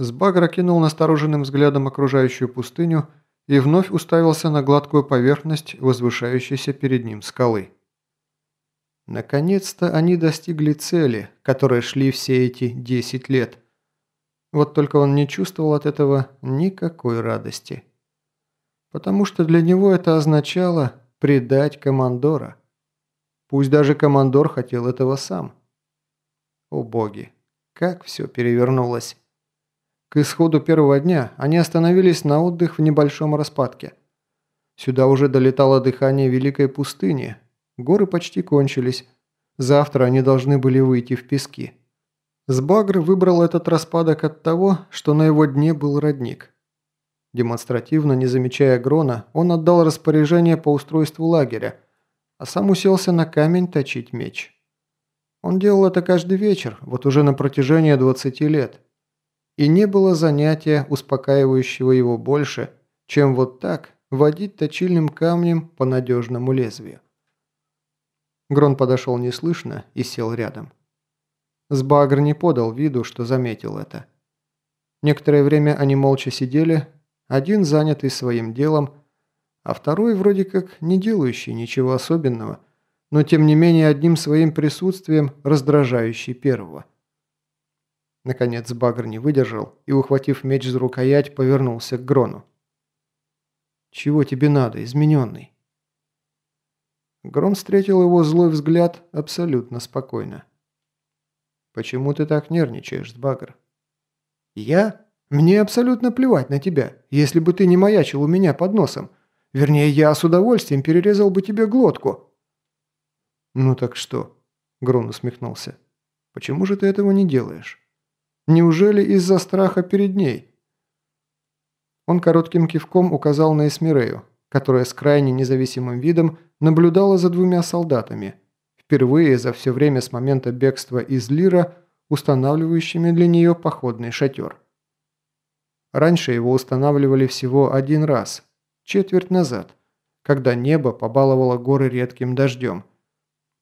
Сбагр окинул настороженным взглядом окружающую пустыню и вновь уставился на гладкую поверхность, возвышающейся перед ним скалы. Наконец-то они достигли цели, которой шли все эти 10 лет. Вот только он не чувствовал от этого никакой радости. Потому что для него это означало предать командора. Пусть даже командор хотел этого сам. О боги, как все перевернулось. К исходу первого дня они остановились на отдых в небольшом распадке. Сюда уже долетало дыхание великой пустыни. Горы почти кончились. Завтра они должны были выйти в пески. Сбагр выбрал этот распадок от того, что на его дне был родник. Демонстративно, не замечая Грона, он отдал распоряжение по устройству лагеря, а сам уселся на камень точить меч. Он делал это каждый вечер, вот уже на протяжении 20 лет и не было занятия, успокаивающего его больше, чем вот так водить точильным камнем по надежному лезвию. Грон подошел неслышно и сел рядом. Сбагр не подал виду, что заметил это. Некоторое время они молча сидели, один занятый своим делом, а второй вроде как не делающий ничего особенного, но тем не менее одним своим присутствием раздражающий первого. Наконец Багр не выдержал и, ухватив меч за рукоять, повернулся к Грону. «Чего тебе надо, измененный?» Грон встретил его злой взгляд абсолютно спокойно. «Почему ты так нервничаешь, Сбагр?» «Я? Мне абсолютно плевать на тебя, если бы ты не маячил у меня под носом. Вернее, я с удовольствием перерезал бы тебе глотку». «Ну так что?» – Грон усмехнулся. «Почему же ты этого не делаешь?» Неужели из-за страха перед ней? Он коротким кивком указал на Эсмирею, которая с крайне независимым видом наблюдала за двумя солдатами, впервые за все время с момента бегства из Лира, устанавливающими для нее походный шатер. Раньше его устанавливали всего один раз, четверть назад, когда небо побаловало горы редким дождем.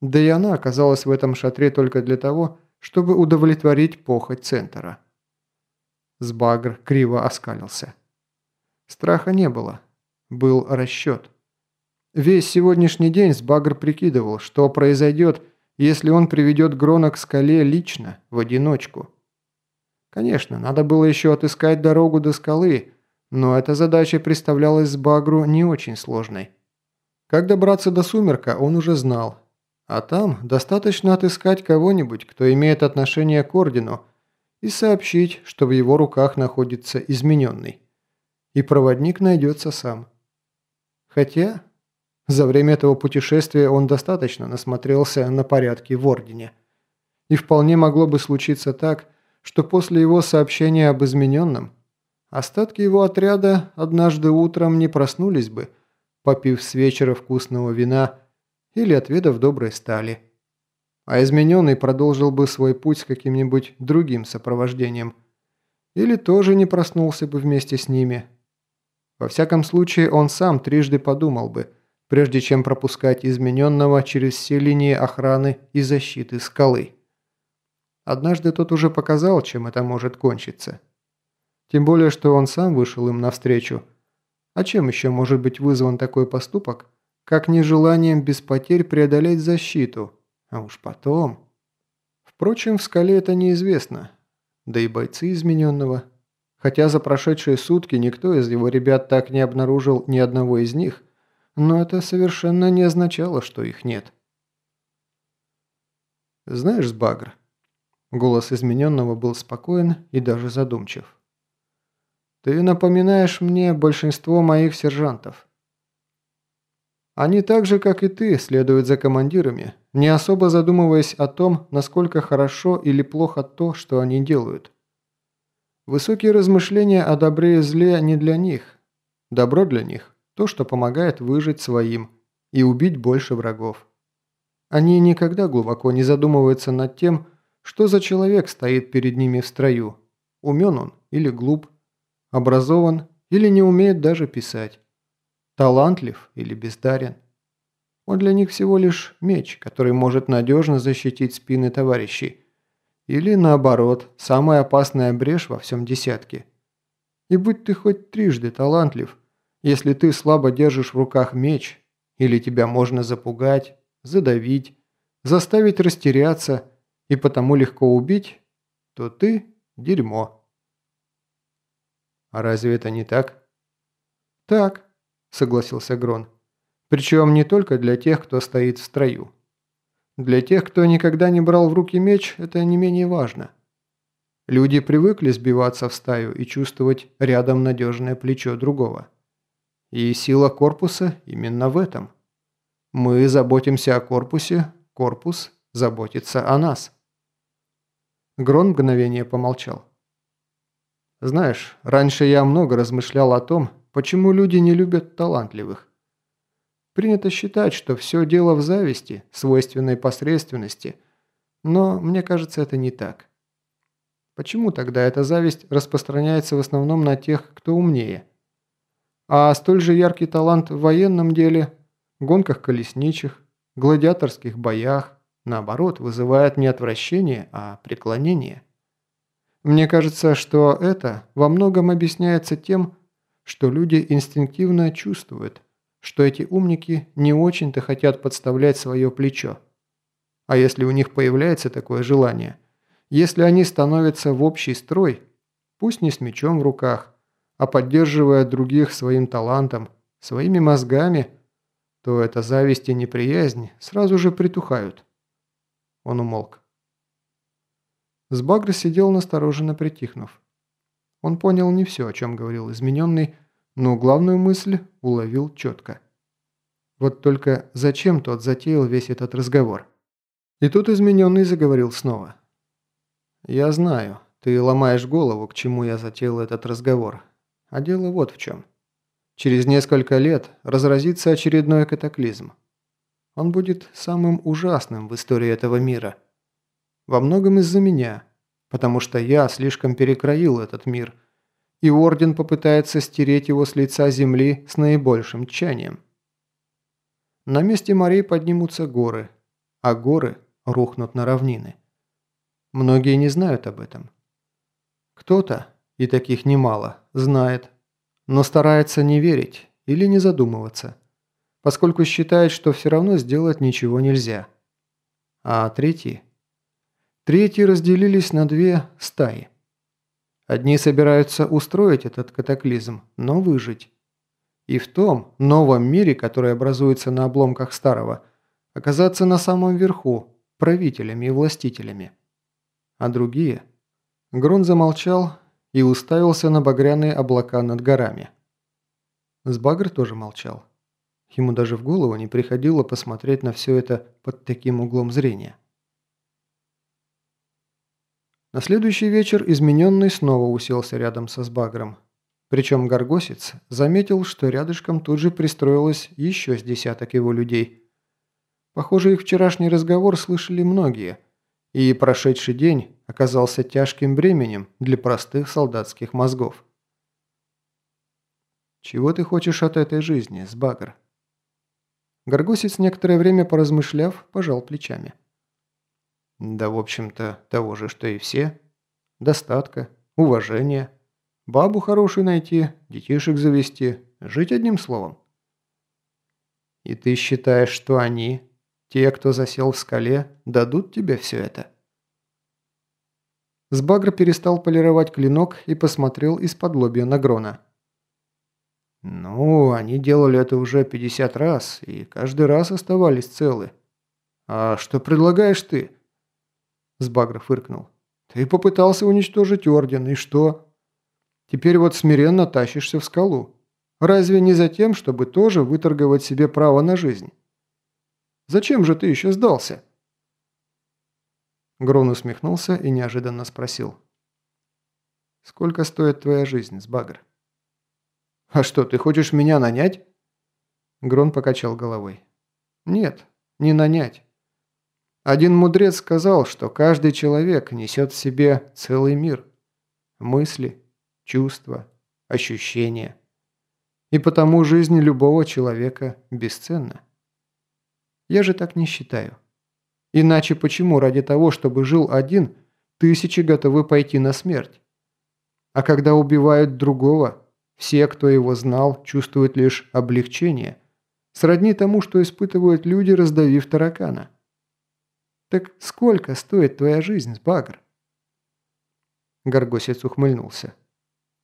Да и она оказалась в этом шатре только для того, чтобы удовлетворить похоть Центра. Сбагр криво оскалился. Страха не было. Был расчет. Весь сегодняшний день Сбагр прикидывал, что произойдет, если он приведет Грона к скале лично, в одиночку. Конечно, надо было еще отыскать дорогу до скалы, но эта задача представлялась Сбагру не очень сложной. Как добраться до сумерка, он уже знал, а там достаточно отыскать кого-нибудь, кто имеет отношение к Ордену, и сообщить, что в его руках находится измененный. И проводник найдется сам. Хотя, за время этого путешествия он достаточно насмотрелся на порядки в Ордене. И вполне могло бы случиться так, что после его сообщения об измененном, остатки его отряда однажды утром не проснулись бы, попив с вечера вкусного вина или отведав доброй стали. А измененный продолжил бы свой путь с каким-нибудь другим сопровождением. Или тоже не проснулся бы вместе с ними. Во всяком случае, он сам трижды подумал бы, прежде чем пропускать измененного через все линии охраны и защиты скалы. Однажды тот уже показал, чем это может кончиться. Тем более, что он сам вышел им навстречу. А чем еще может быть вызван такой поступок, как нежеланием без потерь преодолеть защиту, а уж потом... Впрочем, в скале это неизвестно, да и бойцы измененного. Хотя за прошедшие сутки никто из его ребят так не обнаружил ни одного из них, но это совершенно не означало, что их нет. «Знаешь, Сбагр...» Голос измененного был спокоен и даже задумчив. «Ты напоминаешь мне большинство моих сержантов. Они так же, как и ты, следуют за командирами, не особо задумываясь о том, насколько хорошо или плохо то, что они делают. Высокие размышления о добре и зле не для них. Добро для них – то, что помогает выжить своим и убить больше врагов. Они никогда глубоко не задумываются над тем, что за человек стоит перед ними в строю. Умен он или глуп, образован или не умеет даже писать талантлив или бездарен. Он для них всего лишь меч, который может надежно защитить спины товарищей. Или наоборот, самая опасная брешь во всем десятке. И будь ты хоть трижды талантлив, если ты слабо держишь в руках меч, или тебя можно запугать, задавить, заставить растеряться и потому легко убить, то ты – дерьмо. А разве это не так? Так, согласился Грон. Причем не только для тех, кто стоит в строю. Для тех, кто никогда не брал в руки меч, это не менее важно. Люди привыкли сбиваться в стаю и чувствовать рядом надежное плечо другого. И сила корпуса именно в этом. Мы заботимся о корпусе, корпус заботится о нас. Грон мгновение помолчал. Знаешь, раньше я много размышлял о том, почему люди не любят талантливых. Принято считать, что все дело в зависти, свойственной посредственности, но мне кажется, это не так. Почему тогда эта зависть распространяется в основном на тех, кто умнее? А столь же яркий талант в военном деле, гонках колесничих, гладиаторских боях, наоборот, вызывает не отвращение, а преклонение. Мне кажется, что это во многом объясняется тем, что люди инстинктивно чувствуют – что эти умники не очень-то хотят подставлять свое плечо. А если у них появляется такое желание, если они становятся в общий строй, пусть не с мечом в руках, а поддерживая других своим талантом, своими мозгами, то эта зависть и неприязнь сразу же притухают. Он умолк. Сбагр сидел настороженно притихнув. Он понял не все, о чем говорил измененный, но главную мысль уловил четко. Вот только зачем тот затеял весь этот разговор? И тут измененный заговорил снова. «Я знаю, ты ломаешь голову, к чему я затеял этот разговор. А дело вот в чем. Через несколько лет разразится очередной катаклизм. Он будет самым ужасным в истории этого мира. Во многом из-за меня, потому что я слишком перекроил этот мир – и Орден попытается стереть его с лица земли с наибольшим тчанием. На месте морей поднимутся горы, а горы рухнут на равнины. Многие не знают об этом. Кто-то, и таких немало, знает, но старается не верить или не задумываться, поскольку считает, что все равно сделать ничего нельзя. А третьи? Третьи разделились на две стаи – Одни собираются устроить этот катаклизм, но выжить. И в том новом мире, который образуется на обломках старого, оказаться на самом верху, правителями и властителями. А другие? Грун замолчал и уставился на багряные облака над горами. Сбагр тоже молчал. Ему даже в голову не приходило посмотреть на все это под таким углом зрения. На следующий вечер измененный снова уселся рядом со Сбагром. Причем Горгосец заметил, что рядышком тут же пристроилось еще с десяток его людей. Похоже, их вчерашний разговор слышали многие, и прошедший день оказался тяжким бременем для простых солдатских мозгов. «Чего ты хочешь от этой жизни, Сбагр?» Горгосец, некоторое время поразмышляв, пожал плечами. Да, в общем-то, того же, что и все. Достатка, уважения, бабу хорошую найти, детишек завести, жить одним словом. И ты считаешь, что они, те, кто засел в скале, дадут тебе все это? Сбагр перестал полировать клинок и посмотрел из-под лобья на Грона. «Ну, они делали это уже 50 раз, и каждый раз оставались целы. А что предлагаешь ты?» Сбагра фыркнул. «Ты попытался уничтожить Орден, и что? Теперь вот смиренно тащишься в скалу. Разве не за тем, чтобы тоже выторговать себе право на жизнь? Зачем же ты еще сдался?» Грон усмехнулся и неожиданно спросил. «Сколько стоит твоя жизнь, Сбагр?» «А что, ты хочешь меня нанять?» Грон покачал головой. «Нет, не нанять. Один мудрец сказал, что каждый человек несет в себе целый мир. Мысли, чувства, ощущения. И потому жизнь любого человека бесценна. Я же так не считаю. Иначе почему ради того, чтобы жил один, тысячи готовы пойти на смерть. А когда убивают другого, все, кто его знал, чувствуют лишь облегчение, сродни тому, что испытывают люди, раздавив таракана. Так сколько стоит твоя жизнь, Сбагр? Горгосец ухмыльнулся.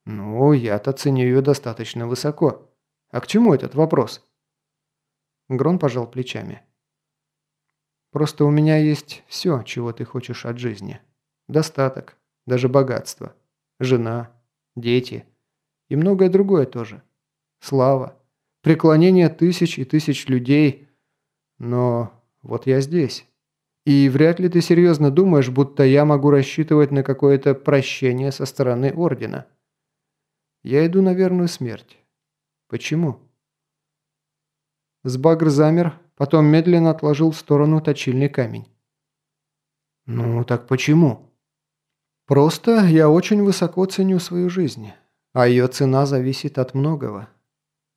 «Ну, я-то ценю ее достаточно высоко. А к чему этот вопрос?» Грон пожал плечами. «Просто у меня есть все, чего ты хочешь от жизни. Достаток, даже богатство, жена, дети и многое другое тоже. Слава, преклонение тысяч и тысяч людей. Но вот я здесь». И вряд ли ты серьезно думаешь, будто я могу рассчитывать на какое-то прощение со стороны Ордена. Я иду на верную смерть. Почему? Сбагр замер, потом медленно отложил в сторону точильный камень. «Ну, так почему?» «Просто я очень высоко ценю свою жизнь, а ее цена зависит от многого.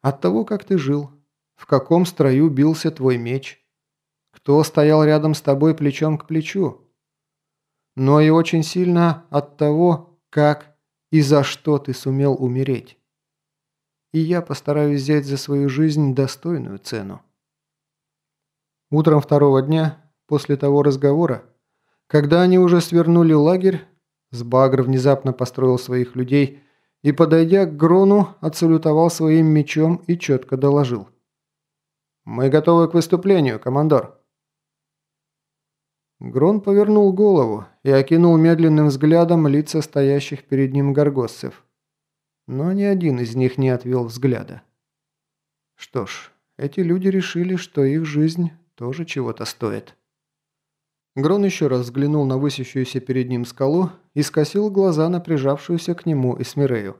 От того, как ты жил, в каком строю бился твой меч, кто стоял рядом с тобой плечом к плечу, но и очень сильно от того, как и за что ты сумел умереть. И я постараюсь взять за свою жизнь достойную цену. Утром второго дня, после того разговора, когда они уже свернули лагерь, Сбагр внезапно построил своих людей и, подойдя к Грону, отсалютовал своим мечом и четко доложил. «Мы готовы к выступлению, командор». Грон повернул голову и окинул медленным взглядом лица стоящих перед ним горгоссов. Но ни один из них не отвел взгляда. Что ж, эти люди решили, что их жизнь тоже чего-то стоит. Грон еще раз взглянул на высящуюся перед ним скалу и скосил глаза на прижавшуюся к нему Эсмирею.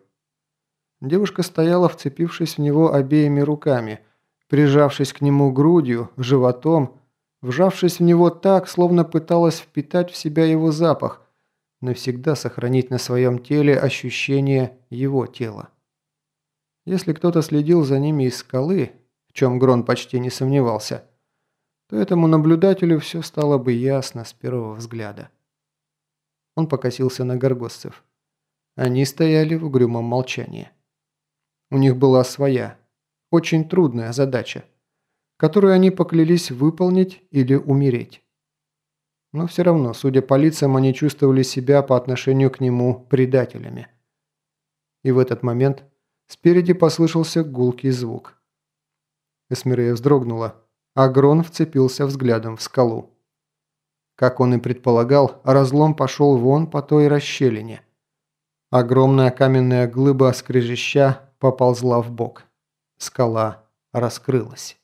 Девушка стояла, вцепившись в него обеими руками, прижавшись к нему грудью, животом, вжавшись в него так, словно пыталась впитать в себя его запах, навсегда сохранить на своем теле ощущение его тела. Если кто-то следил за ними из скалы, в чем Грон почти не сомневался, то этому наблюдателю все стало бы ясно с первого взгляда. Он покосился на горгостцев. Они стояли в угрюмом молчании. У них была своя, очень трудная задача – которую они поклялись выполнить или умереть. Но все равно, судя по лицам, они чувствовали себя по отношению к нему предателями. И в этот момент спереди послышался гулкий звук. Эсмирея вздрогнула, а Грон вцепился взглядом в скалу. Как он и предполагал, разлом пошел вон по той расщелине. Огромная каменная глыба скрежеща поползла в бок. Скала раскрылась.